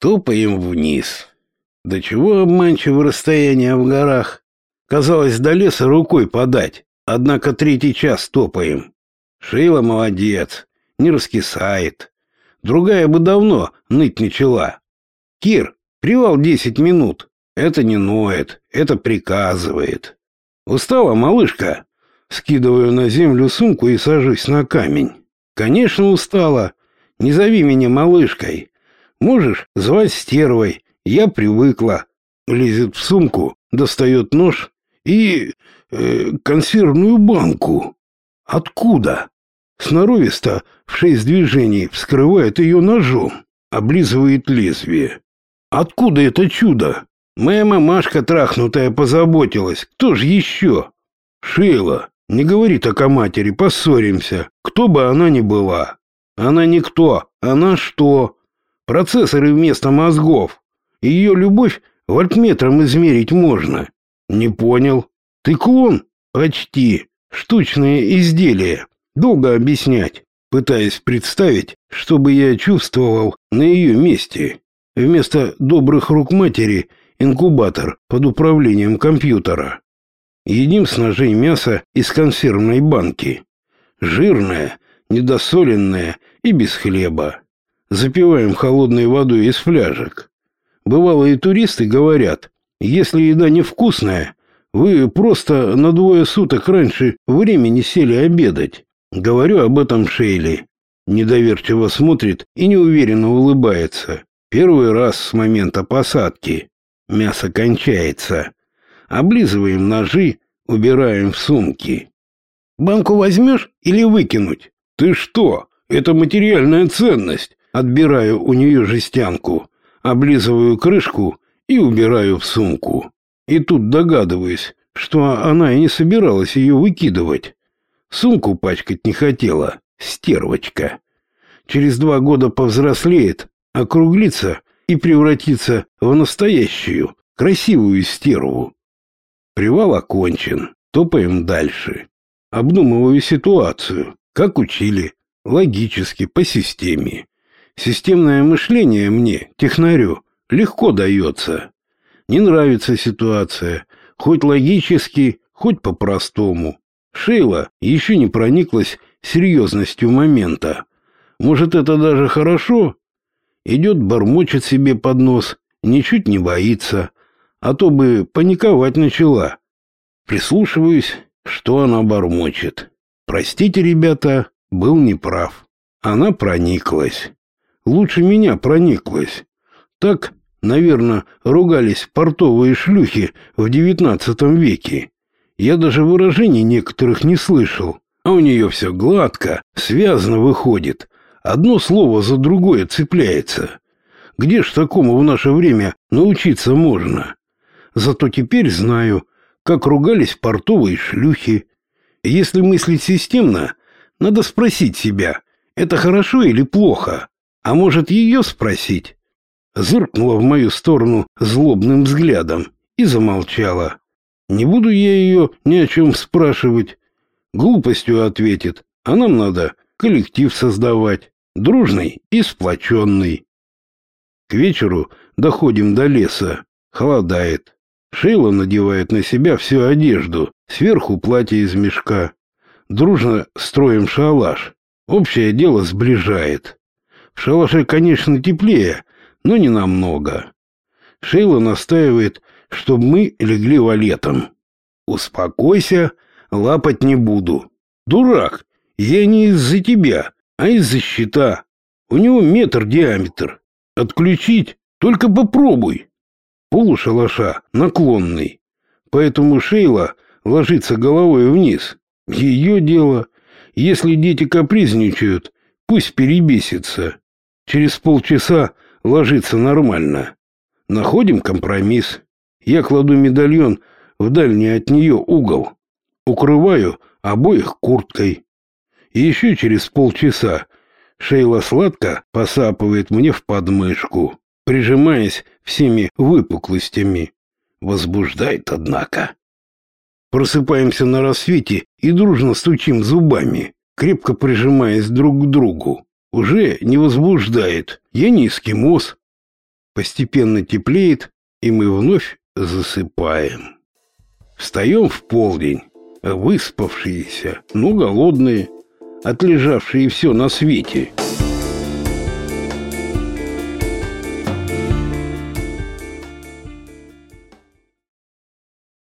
Топаем вниз. До чего обманчиво расстояние в горах. Казалось, до леса рукой подать. Однако третий час топаем. Шейла молодец, не раскисает. Другая бы давно ныть начала. Кир, привал десять минут. Это не ноет, это приказывает. Устала, малышка? Скидываю на землю сумку и сажусь на камень. Конечно, устала. Не зови меня малышкой. Можешь звать стервой. Я привыкла. Лезет в сумку, достает нож и э, консервную банку. Откуда? Сноровисто в шесть движений вскрывает ее ножом, облизывает лезвие. Откуда это чудо? Моя мамашка трахнутая позаботилась. Кто ж еще? Шейла, не говори так о матери, поссоримся. Кто бы она ни была. Она никто, она что? Процессоры вместо мозгов. Ее любовь вольтметром измерить можно. Не понял. Ты клон? Почти. Штучное изделие. Долго объяснять, пытаясь представить, что бы я чувствовал на ее месте. Вместо добрых рук матери инкубатор под управлением компьютера. Едим с ножей мясо из консервной банки. Жирное, недосоленное и без хлеба. Запиваем холодной водой из фляжек. Бывалые туристы говорят, если еда невкусная, вы просто на двое суток раньше времени сели обедать. Говорю об этом Шейли. Недоверчиво смотрит и неуверенно улыбается. Первый раз с момента посадки. Мясо кончается. Облизываем ножи, убираем в сумки. Банку возьмешь или выкинуть? Ты что? Это материальная ценность. Отбираю у нее жестянку, облизываю крышку и убираю в сумку. И тут догадываюсь, что она и не собиралась ее выкидывать. Сумку пачкать не хотела, стервочка. Через два года повзрослеет, округлится и превратится в настоящую, красивую стерву. Привал окончен, топаем дальше. Обдумываю ситуацию, как учили, логически, по системе. Системное мышление мне, технарю, легко дается. Не нравится ситуация, хоть логически, хоть по-простому. Шейла еще не прониклась серьезностью момента. Может, это даже хорошо? Идет, бормочет себе под нос, ничуть не боится, а то бы паниковать начала. Прислушиваюсь, что она бормочет. Простите, ребята, был неправ. Она прониклась. Лучше меня прониклась. Так, наверное, ругались портовые шлюхи в девятнадцатом веке. Я даже выражений некоторых не слышал, а у нее все гладко, связано выходит. Одно слово за другое цепляется. Где ж такому в наше время научиться можно? Зато теперь знаю, как ругались портовые шлюхи. Если мыслить системно, надо спросить себя, это хорошо или плохо? А может, ее спросить? Зыркнула в мою сторону злобным взглядом и замолчала. Не буду я ее ни о чем спрашивать. Глупостью ответит, а нам надо коллектив создавать, дружный и сплоченный. К вечеру доходим до леса. Холодает. Шейла надевает на себя всю одежду, сверху платье из мешка. Дружно строим шалаш. Общее дело сближает. В шалаше, конечно, теплее, но не намного. Шейла настаивает, чтобы мы легли валетом. Успокойся, лапать не буду. Дурак, я не из-за тебя, а из-за щита. У него метр диаметр. Отключить только попробуй. Пол шалаша наклонный, поэтому Шейла ложится головой вниз. Ее дело. Если дети капризничают, пусть перебесится. Через полчаса ложится нормально. Находим компромисс. Я кладу медальон в дальний от нее угол. Укрываю обоих курткой. И еще через полчаса Шейла сладко посапывает мне в подмышку, прижимаясь всеми выпуклостями. Возбуждает, однако. Просыпаемся на рассвете и дружно стучим зубами, крепко прижимаясь друг к другу. Уже не возбуждает. Я не эскимос. Постепенно теплеет, и мы вновь засыпаем. Встаем в полдень, выспавшиеся, но голодные, отлежавшие все на свете —